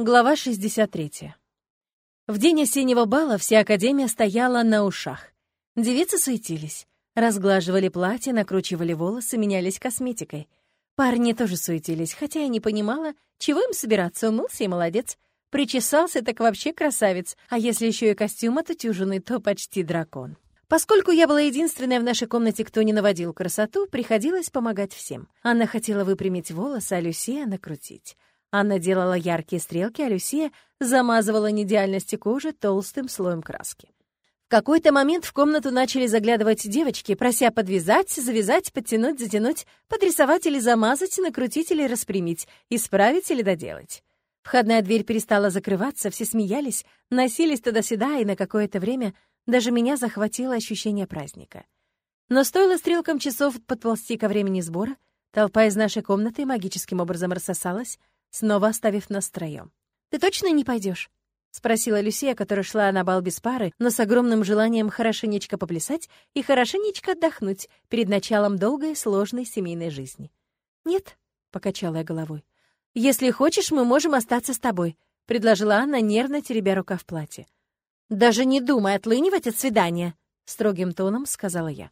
Глава 63. В день осеннего бала вся Академия стояла на ушах. Девицы суетились, разглаживали платья, накручивали волосы, менялись косметикой. Парни тоже суетились, хотя я не понимала, чего им собираться, умылся и молодец. Причесался так вообще красавец, а если еще и костюм отутюженный, то почти дракон. Поскольку я была единственная в нашей комнате, кто не наводил красоту, приходилось помогать всем. Анна хотела выпрямить волосы, а Люсия — накрутить. Анна делала яркие стрелки, а Люсия замазывала неидеальности кожи толстым слоем краски. В какой-то момент в комнату начали заглядывать девочки, прося подвязать, завязать, подтянуть, затянуть, подрисовать или замазать, накрутить или распрямить, исправить или доделать. Входная дверь перестала закрываться, все смеялись, носились туда-сюда, и на какое-то время даже меня захватило ощущение праздника. Но стоило стрелкам часов подползти ко времени сбора, толпа из нашей комнаты магическим образом рассосалась, снова оставив нас втроём. «Ты точно не пойдешь? спросила Люсия, которая шла на бал без пары, но с огромным желанием хорошенечко поплясать и хорошенечко отдохнуть перед началом долгой сложной семейной жизни. «Нет», — покачала я головой. «Если хочешь, мы можем остаться с тобой», — предложила Анна, нервно теребя рука в платье. «Даже не думай отлынивать от свидания», — строгим тоном сказала я.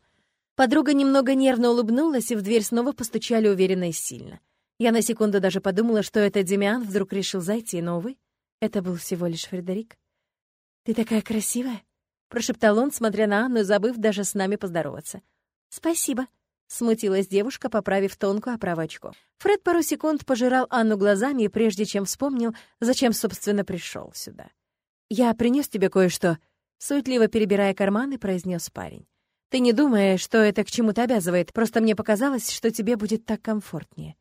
Подруга немного нервно улыбнулась, и в дверь снова постучали уверенно и сильно. Я на секунду даже подумала, что это Демиан вдруг решил зайти, но, увы, это был всего лишь Фредерик. «Ты такая красивая!» — прошептал он, смотря на Анну, забыв даже с нами поздороваться. «Спасибо», — смутилась девушка, поправив тонкую оправу. Фред пару секунд пожирал Анну глазами, прежде чем вспомнил, зачем, собственно, пришел сюда. «Я принес тебе кое-что», — суетливо перебирая карманы, произнес парень. «Ты не думаешь, что это к чему-то обязывает, просто мне показалось, что тебе будет так комфортнее».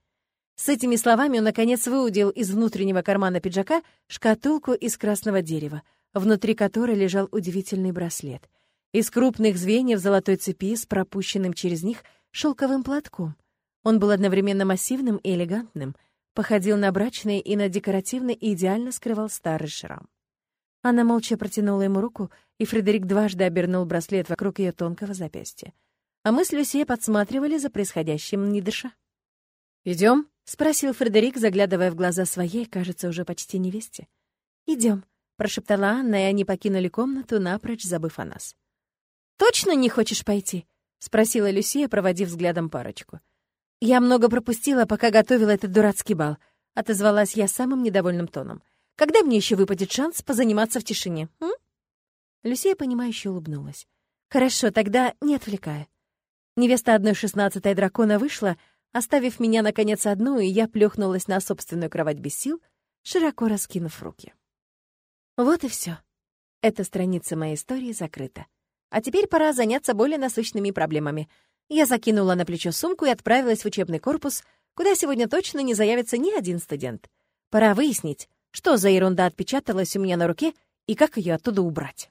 С этими словами он, наконец, выудил из внутреннего кармана пиджака шкатулку из красного дерева, внутри которой лежал удивительный браслет. Из крупных звеньев золотой цепи с пропущенным через них шелковым платком. Он был одновременно массивным и элегантным, походил на брачный и на декоративный и идеально скрывал старый шрам. Она молча протянула ему руку, и Фредерик дважды обернул браслет вокруг ее тонкого запястья. А мы с Люсией подсматривали за происходящим, не дыша. «Идем?» — спросил Фредерик, заглядывая в глаза своей, кажется, уже почти невесте. «Идем», — прошептала Анна, и они покинули комнату, напрочь забыв о нас. «Точно не хочешь пойти?» — спросила Люсия, проводив взглядом парочку. «Я много пропустила, пока готовила этот дурацкий бал», — отозвалась я самым недовольным тоном. «Когда мне еще выпадет шанс позаниматься в тишине?» м? Люсия, понимающе улыбнулась. «Хорошо, тогда не отвлекая». Невеста одной шестнадцатой дракона вышла, — оставив меня, наконец, одну, и я плюхнулась на собственную кровать без сил, широко раскинув руки. Вот и все. Эта страница моей истории закрыта. А теперь пора заняться более насущными проблемами. Я закинула на плечо сумку и отправилась в учебный корпус, куда сегодня точно не заявится ни один студент. Пора выяснить, что за ерунда отпечаталась у меня на руке и как ее оттуда убрать.